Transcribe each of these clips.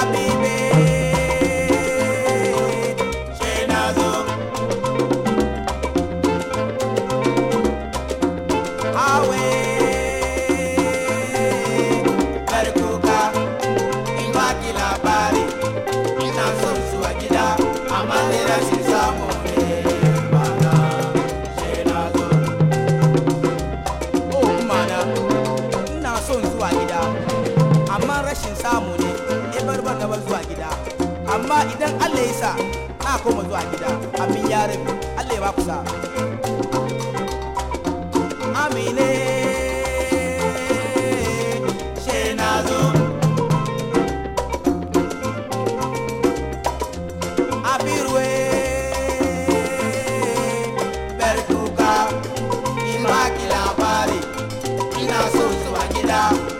Abi rashin samu ne in bar ban gaba zuwa gida. Amma idan Allah ya sa na koma zuwa gida. Amin ya rabi Allah ya ba ku sa amine. She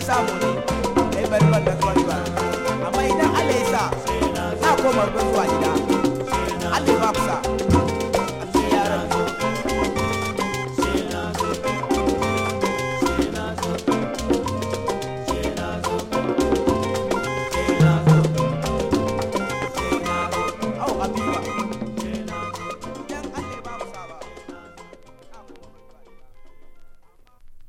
in samu ne na I'm going to go to the idan I'm going to go to the gida.